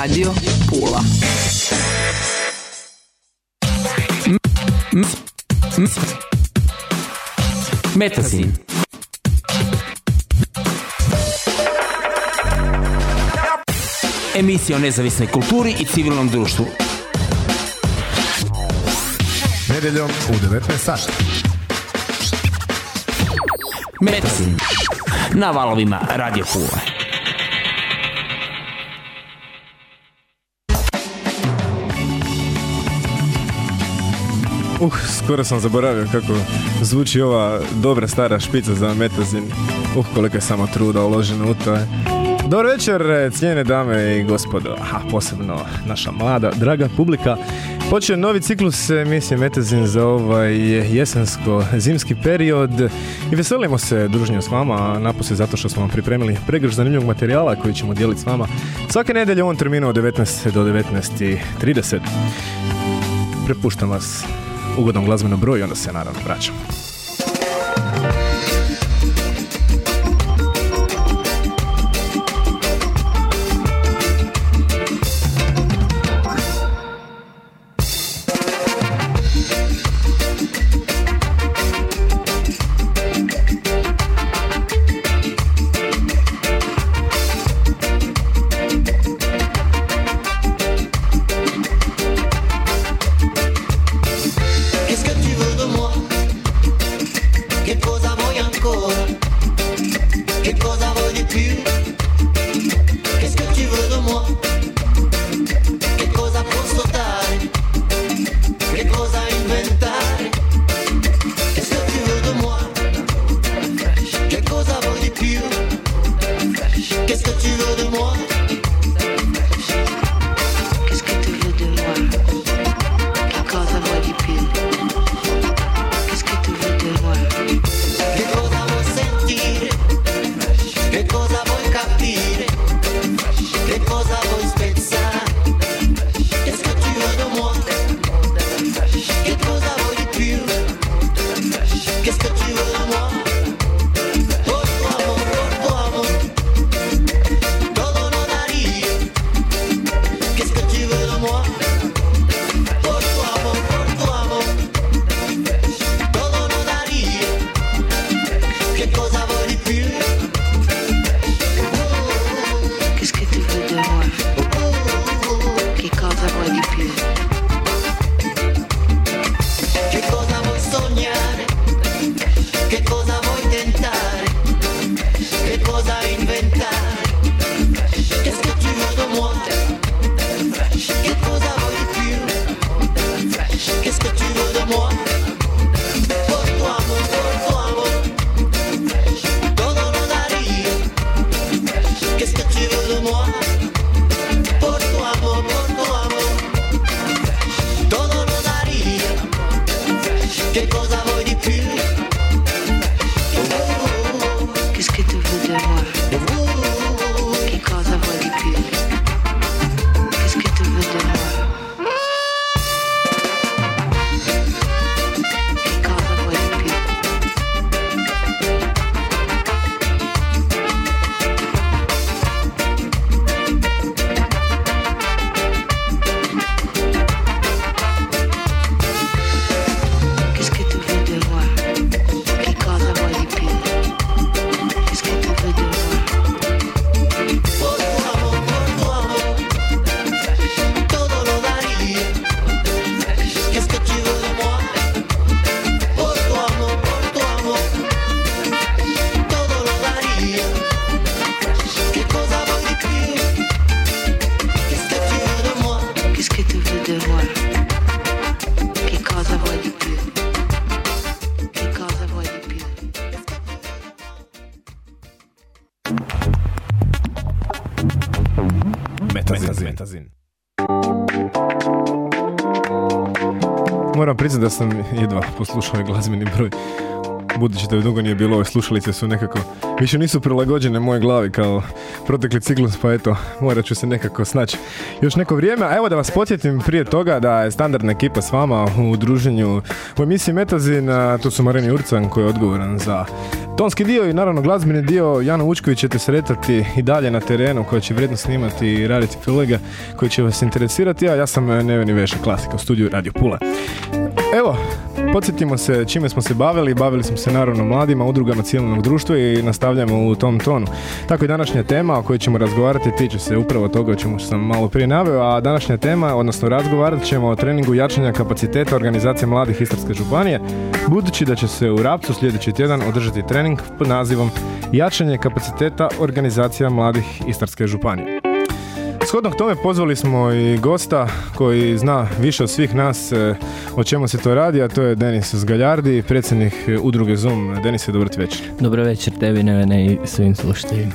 Radio Pula. Metazin. Emisija o nezavisnoj kulturi i civilnom društvu. Nedeljom u 19 sati. Metazin. Na valovima Radio Pula. Uh, skoro sam zaboravio kako zvuči ova dobra stara špica za metazin. Uh, koliko je samo truda uloženo u to. Dobar večer, cijene dame i gospodo, a posebno naša mlada, draga publika. Počeo novi ciklus emisije Metazin za ovaj jesensko-zimski period i veselimo se druženju s vama, napose zato što smo vam pripremili pregrš zanimljivog materijala koji ćemo dijeliti s vama svake nedelje u ovom terminu od 19 do 19.30. Prepuštam vas ugodnom glazbenom broju i onda se naravno vraćamo. sam jedva poslušao glazbeni broj. Budući da je dugo nije bilo, ove slušalice su nekako, više nisu prilagođene moje glavi kao protekli ciklus, pa eto, morat ću se nekako snaći još neko vrijeme. A evo da vas podsjetim prije toga da je standardna ekipa s vama u druženju u emisiji Metazin, tu su Marini Urcan koji je odgovoran za Tonski dio i naravno glazbeni dio Jana Vučković ćete sretati i dalje na terenu koji će vrijedno snimati i raditi kolega koji će vas interesirati, a ja sam Neveni Veša, klasika u studiju Radio Pula. Evo, podsjetimo se čime smo se bavili. Bavili smo se naravno mladima, udrugama civilnog društva i nastavljamo u tom tonu. Tako i današnja tema o kojoj ćemo razgovarati tiče se upravo toga o čemu sam malo prije naveo, a današnja tema, odnosno razgovarat ćemo o treningu jačanja kapaciteta organizacije mladih Istarske županije, budući da će se u Rapcu sljedeći tjedan održati trening pod nazivom Jačanje kapaciteta organizacija mladih Istarske županije. Shodno tome pozvali smo i gosta koji zna više od svih nas e, o čemu se to radi, a to je Denis Zgaljardi, predsjednik e, udruge Zoom. Denis, dobro ti večer. Dobro večer tebi, Nevene i svim slušateljima.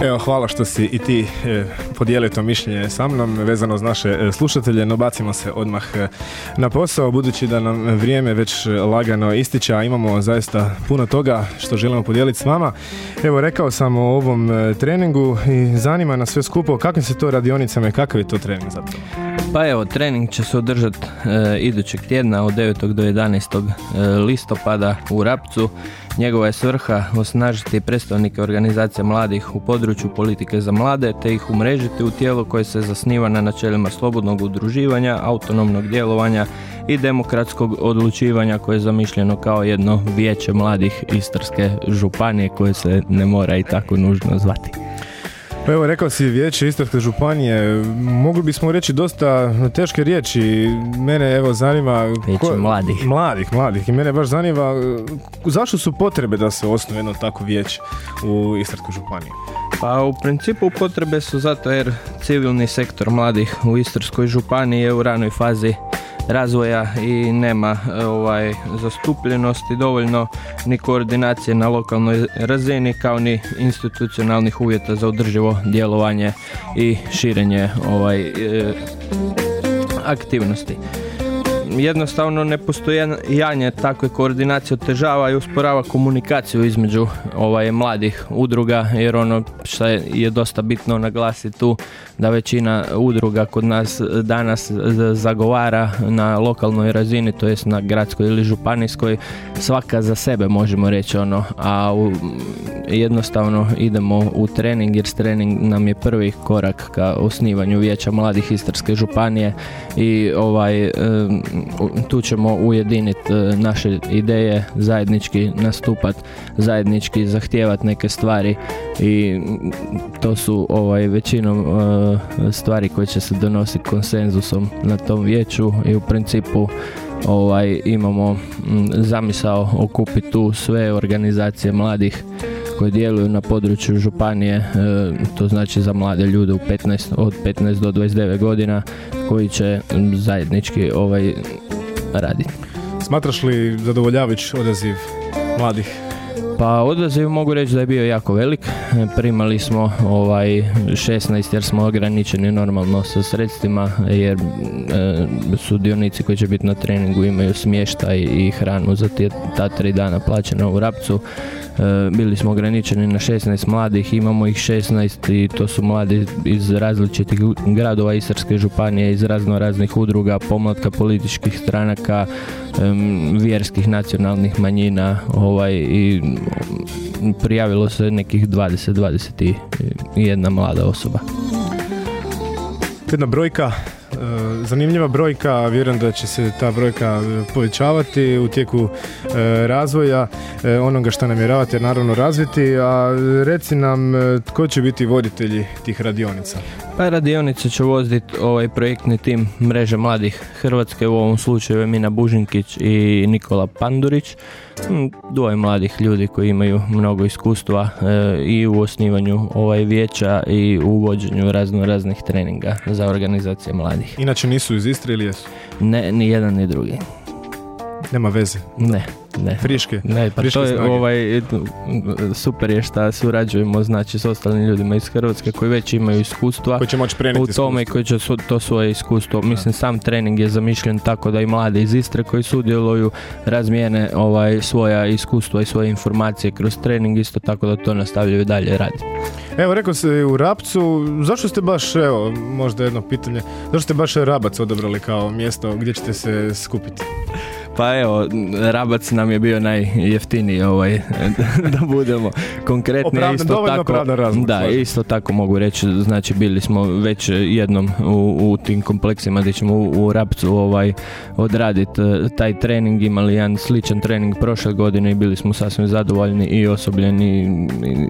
Evo, hvala što si i ti e, podijelio to mišljenje sa mnom vezano uz naše e, slušatelje, no bacimo se odmah e, na posao, budući da nam vrijeme već lagano ističe, a imamo zaista puno toga što želimo podijeliti s vama. Evo, rekao sam o ovom treningu i zanima nas sve skupo kakvim se to radionicama i kakav je to trening zapravo. Pa evo, trening će se održati e, idućeg tjedna od 9. do 11. e, listopada u Rapcu. Njegova je svrha osnažiti predstavnike organizacija mladih u području politike za mlade te ih umrežiti u tijelo koje se zasniva na načelima slobodnog udruživanja, autonomnog djelovanja i demokratskog odlučivanja koje je zamišljeno kao jedno vijeće mladih Istarske županije koje se ne mora i tako nužno zvati. Pa evo, rekao si vijeće Istarske županije, mogli bismo reći dosta teške riječi. Mene evo zanima... Vijeće mladih. Mladih, mladih. I mene baš zanima e, zašto su potrebe da se osnuje jedno takvo vijeće u Istarskoj županiji? Pa u principu potrebe su zato jer civilni sektor mladih u Istarskoj županiji je u ranoj fazi razvoja i nema e, ovaj zastupljenosti dovoljno ni koordinacije na lokalnoj razini kao ni institucionalnih uvjeta za održivo djelovanje i širenje ovaj e, aktivnosti jednostavno nepostojanje takve koordinacije otežava i usporava komunikaciju između ovaj mladih udruga jer ono što je, je dosta bitno naglasiti tu da većina udruga kod nas danas zagovara na lokalnoj razini to jest na gradskoj ili županijskoj svaka za sebe možemo reći ono a u, jednostavno idemo u trening jer trening nam je prvi korak ka osnivanju vijeća mladih Istarske županije i ovaj tu ćemo ujediniti e, naše ideje, zajednički nastupat, zajednički zahtijevati neke stvari i to su ovaj većinom e, stvari koje će se donositi konsenzusom na tom vijeću i u principu ovaj imamo zamisao okupiti tu sve organizacije mladih koje djeluju na području županije, e, to znači za mlade ljude u 15, od 15 do 29 godina koji će zajednički ovaj raditi. Smatraš li zadovoljavajući odaziv mladih? Pa odaziv mogu reći da je bio jako velik. E, Primali smo ovaj 16 jer smo ograničeni normalno sa sredstvima jer e, sudionici koji će biti na treningu imaju smještaj i hranu za te, ta tri dana plaćena u Rapcu. E, bili smo ograničeni na 16 mladih, imamo ih 16 i to su mladi iz različitih gradova Istarske županije, iz razno raznih udruga, pomlatka političkih stranaka, em, vjerskih nacionalnih manjina ovaj, i prijavilo se nekih 20-21 mlada osoba. Jedna brojka, e, zanimljiva brojka, vjerujem da će se ta brojka e, povećavati u tijeku e, razvoja onoga što namjeravate naravno razviti, a reci nam tko će biti voditelji tih radionica? Pa radionice će voziti ovaj projektni tim mreže mladih Hrvatske, u ovom slučaju Emina Bužinkić i Nikola Pandurić. Mm, Dvoje mladih ljudi koji imaju mnogo iskustva e, i u osnivanju ovaj vijeća i u vođenju razno raznih treninga za organizacije mladih. Inače nisu iz Istre ili jesu? Ne, ni jedan ni drugi. Nema veze. Ne, ne. Friške. Ne, pa friške to je snage. ovaj, super je šta surađujemo znači s ostalim ljudima iz Hrvatske koji već imaju iskustva Koji će moći prenijeti u tome iskustvo. koji će su- to svoje iskustvo. Mislim, sam trening je zamišljen tako da i mladi iz Istre koji sudjeluju razmijene ovaj, svoja iskustva i svoje informacije kroz trening, isto tako da to nastavljaju dalje raditi. Evo, rekao se u Rapcu, zašto ste baš, evo, možda jedno pitanje, zašto ste baš Rabac odabrali kao mjesto gdje ćete se skupiti? Pa evo, Rabac nam je bio najjeftiniji ovaj, da budemo konkretni. Opravdan- isto dovoljno tako, opravdan razlog, Da, slažem. isto tako mogu reći, znači bili smo već jednom u, u tim kompleksima gdje ćemo u, u Rapcu ovaj, odraditi eh, taj trening, imali jedan sličan trening prošle godine i bili smo sasvim zadovoljni i osobljeni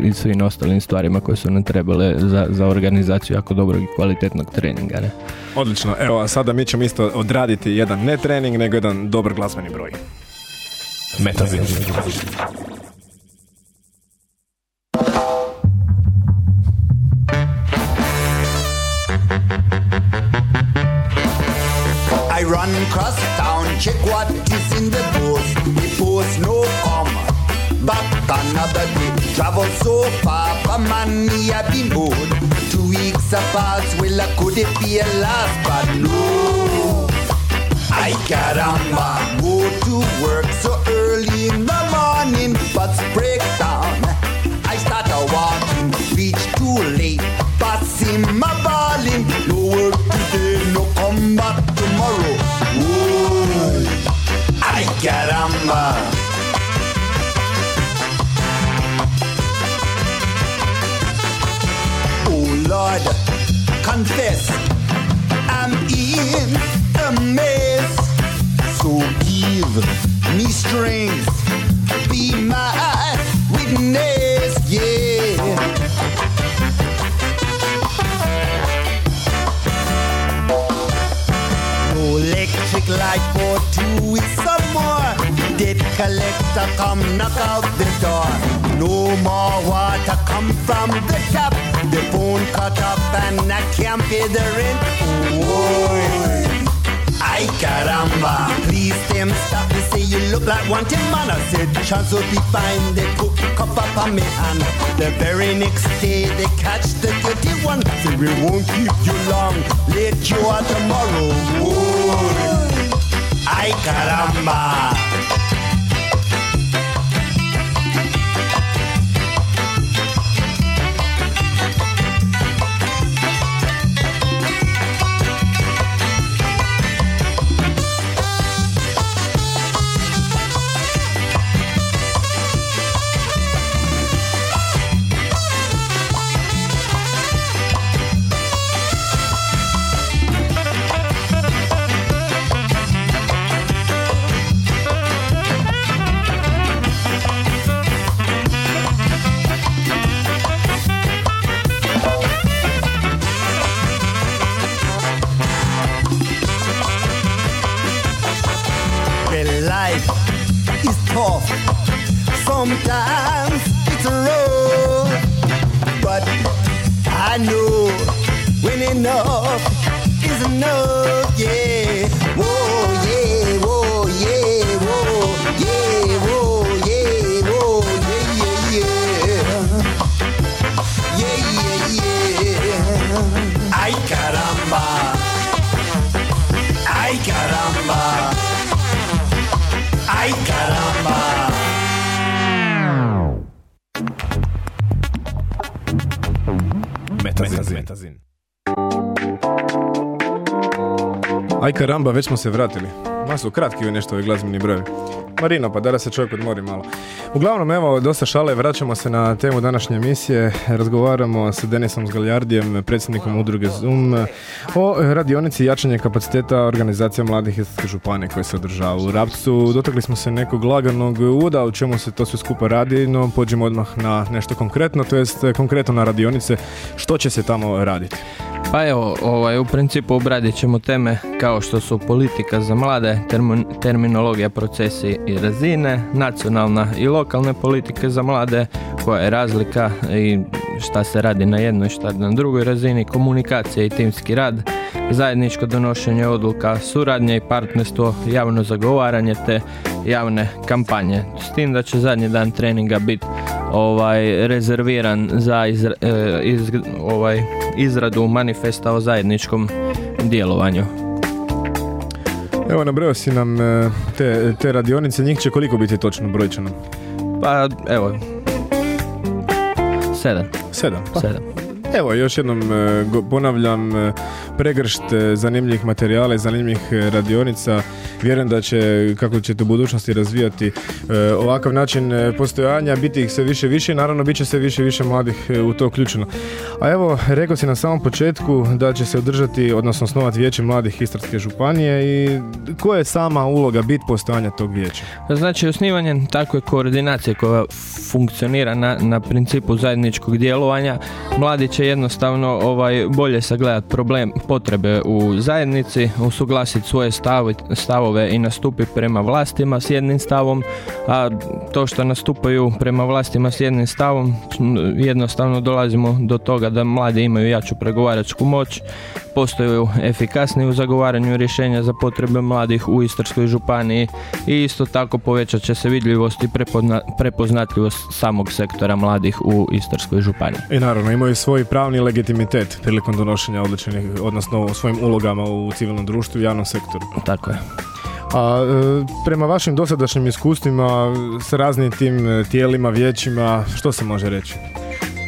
i, i svim ostalim stvarima koje su nam trebale za, za organizaciju jako dobrog i kvalitetnog treninga. Ne? Odlično, evo, a sada mi ćemo isto odraditi jedan ne trening, nego jedan dobar glazbeni broj. Metazin. I run across town, check what is in the post. The post no come. Back another day, travel so far, for money I be moved. Two weeks it's a false will I could it be a loss? But no, I got on my road to work so early confess I'm in a mess. So give me strength, be my witness, yeah. No electric light for two weeks some more. Debt collector come knock out the door. No more water come from the tap. The phone cut off and I can't pay the rent. Oh, Ay caramba, please them stop They say you look like wanted man. I said chance will be fine. They put cup up on me hand. The very next day they catch the guilty one. Say we won't keep you long. Let you out tomorrow. Oh, Whoa. Ay caramba. Sometimes it's rough. But I know when enough is enough, yeah. Ајка Рамба, веќе сме се вратили. Масо кратки овие нешто овие глазмени брави. Marino, pa da se čovjek odmori malo. Uglavnom, evo, dosta šale, vraćamo se na temu današnje emisije. Razgovaramo sa Denisom Zgaljardijem, predsjednikom udruge Zoom, o radionici jačanje kapaciteta organizacija mladih iz županije koje se održava u Rapcu. Dotakli smo se nekog laganog uvoda, u čemu se to sve skupa radi, no pođemo odmah na nešto konkretno, to jest konkretno na radionice, što će se tamo raditi. Pa evo, ovaj, u principu obradit ćemo teme kao što su politika za mlade, terminologija, procesi i razine, nacionalna i lokalne politike za mlade, koja je razlika i šta se radi na jednoj, šta na drugoj razini, komunikacija i timski rad, zajedničko donošenje odluka, suradnje i partnerstvo, javno zagovaranje te javne kampanje. S tim da će zadnji dan treninga biti ovaj rezerviran za izra- e, iz- ovaj, izradu manifesta o zajedničkom djelovanju. Evo, nabrojao si nam e, te, te radionice, njih će koliko biti točno brojčano? Pa evo, sedam, Sedam. Pa, sedam. Evo, još jednom e, ponavljam, e, pregršt zanimljivih materijala i zanimljivih radionica. Vjerujem da će, kako ćete u budućnosti razvijati e, ovakav način e, postojanja, biti ih sve više više i naravno bit će sve više više mladih e, u to uključeno. A evo, rekao si na samom početku da će se održati, odnosno osnovati vijeće mladih Istarske županije i koja je sama uloga, bit postojanja tog vijeća? Znači, osnivanjem takve koordinacije koja funkcionira na, na principu zajedničkog djelovanja, mladi će jednostavno ovaj, bolje sagledati problem, potrebe u zajednici, usuglasiti svoje stavi- stavove i nastupiti prema vlastima s jednim stavom, a to što nastupaju prema vlastima s jednim stavom, jednostavno dolazimo do toga da mladi imaju jaču pregovaračku moć, postaju efikasni u zagovaranju rješenja za potrebe mladih u Istarskoj županiji i isto tako povećat će se vidljivost i prepozna- prepoznatljivost samog sektora mladih u Istarskoj županiji. I naravno, imaju svoj pravni legitimitet prilikom donošenja odličnih, odnosno svojim ulogama u civilnom društvu i javnom sektoru. Tako je. A e, prema vašim dosadašnjim iskustvima s raznim tim e, tijelima, vijećima, što se može reći?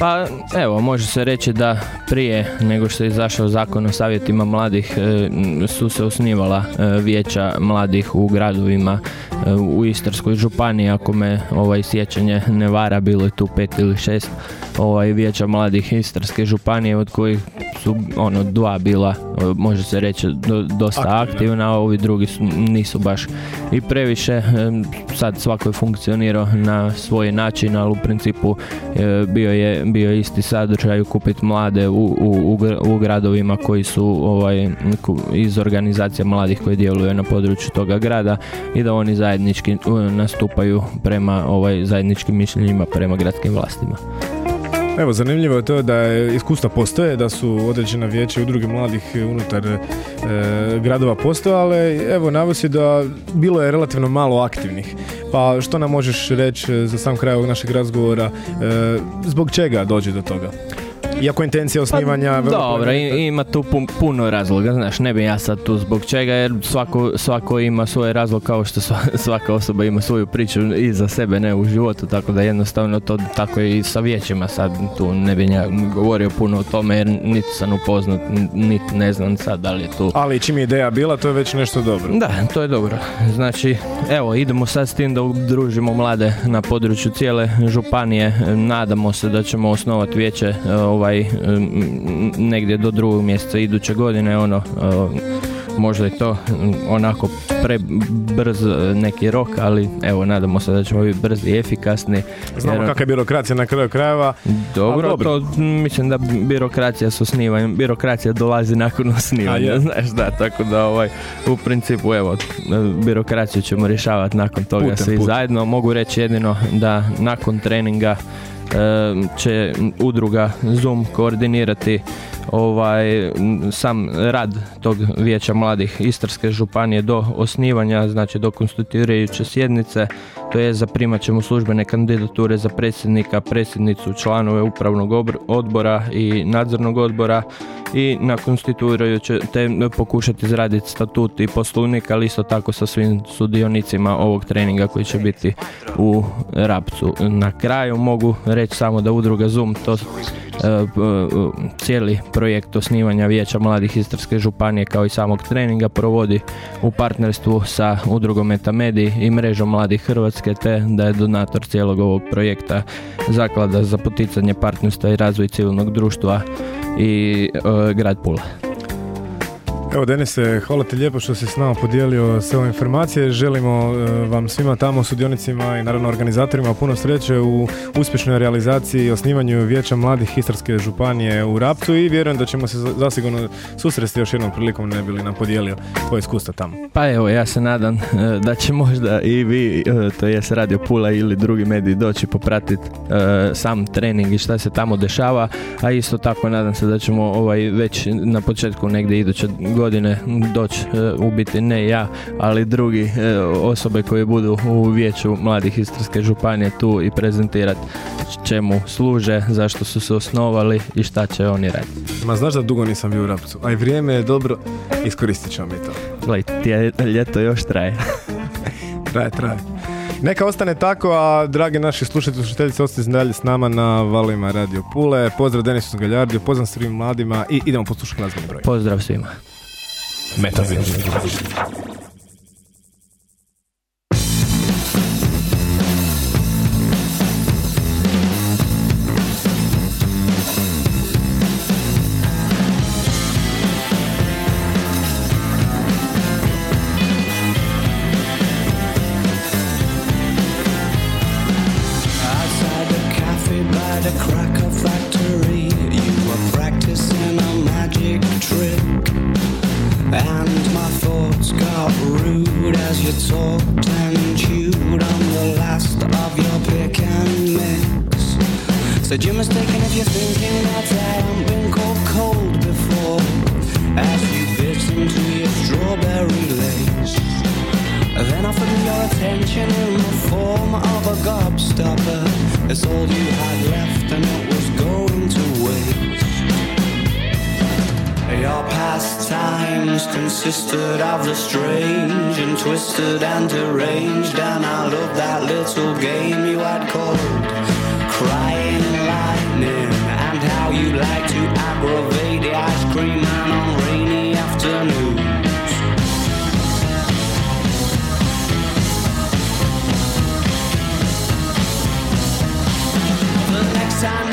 Pa evo, može se reći da prije nego što je izašao zakon o savjetima mladih e, su se osnivala vijeća mladih u gradovima u Istarskoj županiji, ako me ovaj sjećanje ne vara, bilo je tu pet ili šest ovaj, vijeća mladih Istarske županije od kojih su ono dva bila, e, može se reći, do- dosta Aktivna. aktivna, a ovi drugi su, nisu baš i previše. E, Sad svako je funkcionirao na svoj način, ali u principu e, bio je bio isti sadržaj kupiti mlade u, u, u, gr- u gradovima koji su ovaj, iz organizacija mladih koji djeluju na području toga grada i da oni zajednički nastupaju prema ovaj, zajedničkim mišljenjima prema gradskim vlastima. Evo, zanimljivo je to da iskustva postoje, da su određena vijeća i udruge mladih unutar e, gradova postojale. Evo, navosi da bilo je relativno malo aktivnih. Pa što nam možeš reći za sam kraj ovog našeg razgovora, e, zbog čega dođe do toga? Iako intencija osnivanja... Pa, Dobro, ima tu pun- puno razloga, znaš, ne bi ja sad tu zbog čega, jer svako, svako ima svoj razlog kao što sva- svaka osoba ima svoju priču i za sebe, ne u životu, tako da jednostavno to tako i sa vijećima sad tu ne bi ja govorio puno o tome jer niti sam upoznat, niti ne znam sad da li je tu Ali čim je ideja bila, to je već nešto dobro. da, to je dobro. Znači, evo, idemo sad s tim da udružimo mlade na području cijele županije. Nadamo se da ćemo osnovati vijeće e, ovaj, negdje do drugog mjeseca iduće godine, ono, e, možda je to onako prebrz e, neki rok, ali evo, nadamo se da ćemo biti brzi i efikasni. Znamo jer- kakva je birokracija na kraju krajeva. dobro, dobro. to mislim da birokracija s osnivanjem, birokracija dolazi nakon A osnivanja, je. znaš da, tako da ovaj, u principu evo, birokraciju ćemo rješavati nakon toga Putem, svi putem. zajedno. Mogu reći jedino da nakon treninga će udruga Zoom koordinirati ovaj sam rad tog vijeća mladih Istarske županije do osnivanja, znači do konstituirajuće sjednice, to je zaprimat ćemo službene kandidature za predsjednika, predsjednicu, članove upravnog odbora i nadzornog odbora i na konstituirajuće te pokušati izraditi statut i poslovnik, ali isto tako sa svim sudionicima ovog treninga koji će biti u Rapcu. Na kraju mogu reći samo da udruga Zoom to e, e, cijeli projekt osnivanja Vijeća mladih Istarske županije kao i samog treninga provodi u partnerstvu sa udrugom Metamedi i mrežom mladih Hrvatske te da je donator cijelog ovog projekta Zaklada za poticanje partnerstva i razvoj civilnog društva i e, grad Pula. Evo Denise, hvala ti lijepo što si s nama podijelio sve ove informacije. Želimo e, vam svima tamo sudionicima i naravno organizatorima puno sreće u uspješnoj realizaciji i osnivanju Vijeća mladih Istarske županije u Rapcu i vjerujem da ćemo se za- zasigurno susresti još jednom prilikom ne bi li nam podijelio tvoje iskustva tamo. Pa evo, ja se nadam e, da će možda i vi, e, to jest Radio Pula ili drugi mediji doći popratiti sam trening i šta se tamo dešava, a isto tako nadam se da ćemo ovaj već na početku negdje iduće godine doći, e, u biti ne ja, ali drugi e, osobe koje budu u vijeću mladih Istarske županije tu i prezentirati čemu služe, zašto su se osnovali i šta će oni raditi. Ma znaš da dugo nisam bio u Rapcu, a i vrijeme je dobro, iskoristit ćemo mi to. Gle, tje- ljeto još traje. Traje, traje. Neka ostane tako, a dragi naši slušatelji i slušateljice, ostanite dalje s nama na valima Radio Pule. Pozdrav Denisu Galjardiju, pozdrav svim mladima i idemo poslušati glazbeni broj. Pozdrav svima. Metazin. Attention in the form of a gobstopper. It's all you had left and it was going to waste. Your pastimes consisted of the strange and twisted and deranged, and I loved that little game you had called Crying Lightning, and how you like to aggravate the ice cream man on rainy afternoons. Time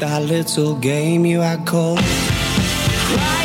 that little game you had called. Crying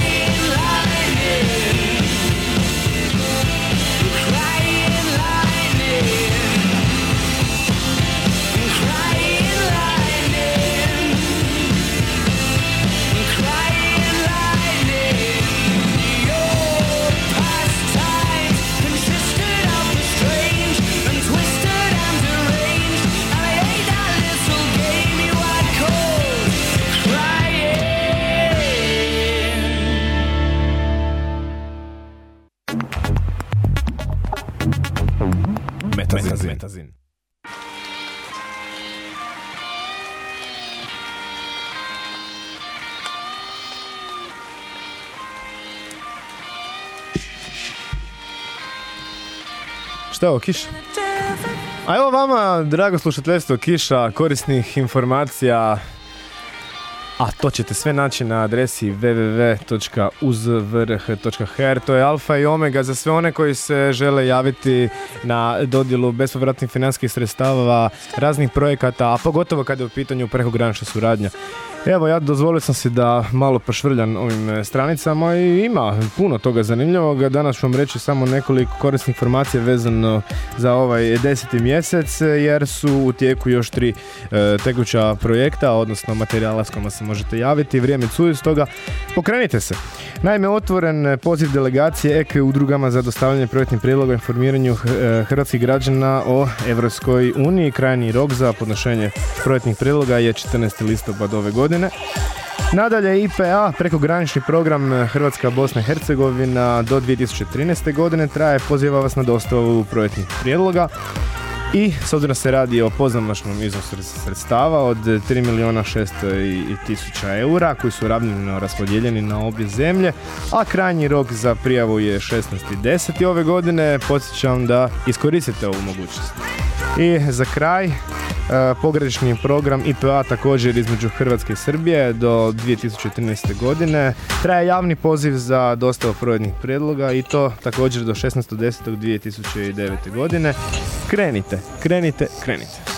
Metazin. Šta je ovo, kiša? A evo vama, drago slušateljstvo Kiša, korisnih informacija, a to ćete sve naći na adresi www.uzvrh.hr. To je alfa i omega za sve one koji se žele javiti na dodjelu bespovratnih financijskih sredstava raznih projekata, a pogotovo kada je u pitanju prekogranična suradnja. Evo, ja dozvolio sam si da malo pošvrljam ovim e, stranicama i ima puno toga zanimljivog. Danas ću vam reći samo nekoliko korisnih informacija vezano za ovaj deseti mjesec, e, jer su u tijeku još tri e, tekuća projekta, odnosno materijala s kojima se možete javiti. Vrijeme curi, stoga pokrenite se. Naime, otvoren poziv delegacije EK udrugama za dostavljanje projektnih prijedloga informiranju e, hrvatskih građana o Evropskoj uniji. Krajnji rok za podnošenje projektnih prijedloga je 14. listopad ove godine. Nadalje IPA, prekogranični program Hrvatska, Bosna i Hercegovina do 2013. godine traje, poziva vas na dostavu projektnih prijedloga. I s obzirom se radi o pozamašnom iznosu sredstava od 3 milijuna 600 i tisuća eura koji su ravnomjerno raspodijeljeni na obje zemlje, a krajnji rok za prijavu je 16.10. ove godine. Podsjećam da iskoristite ovu mogućnost. I za kraj, e, pogranični program IPA također između Hrvatske i Srbije do 2013. godine. Traje javni poziv za dostavu projektnih prijedloga i to također do 16.10.2009. godine. Krenite, krenite, krenite.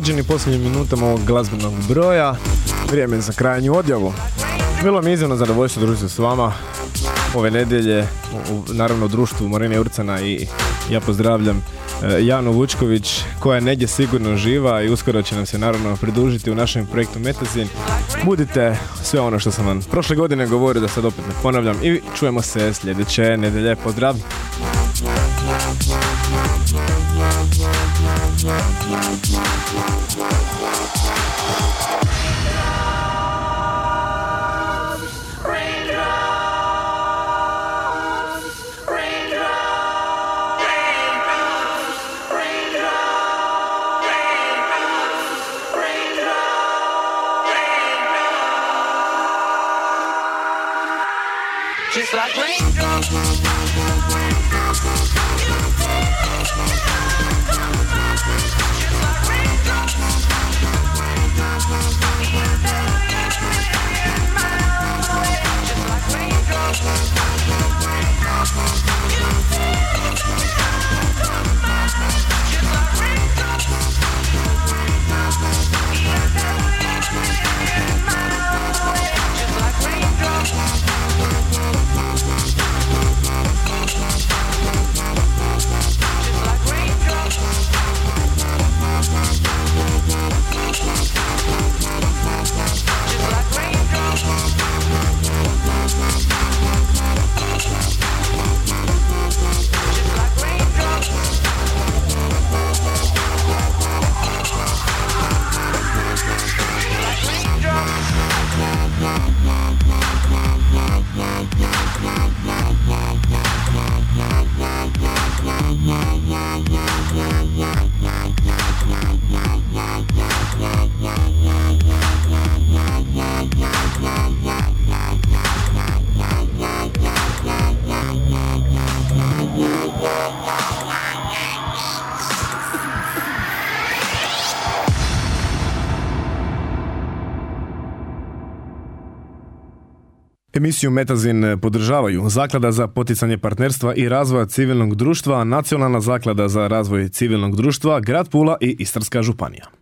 Vođeni posljednjim minutama ovog glazbenog broja, vrijeme je za krajnju odjavu. Bilo mi je iznimno zadovoljstvo družiti s vama ove nedjelje, u, naravno u društvu Marine Urcana i ja pozdravljam e, Janu Vučković koja je negdje sigurno živa i uskoro će nam se naravno pridružiti u našem projektu Metazin. Budite sve ono što sam vam prošle godine govorio da sad opet ne ponavljam i čujemo se sljedeće nedjelje. Pozdrav! Just like raindrops. Emisiju Metazin podržavaju Zaklada za poticanje partnerstva i razvoja civilnog društva, Nacionalna zaklada za razvoj civilnog društva, Grad Pula i Istarska županija.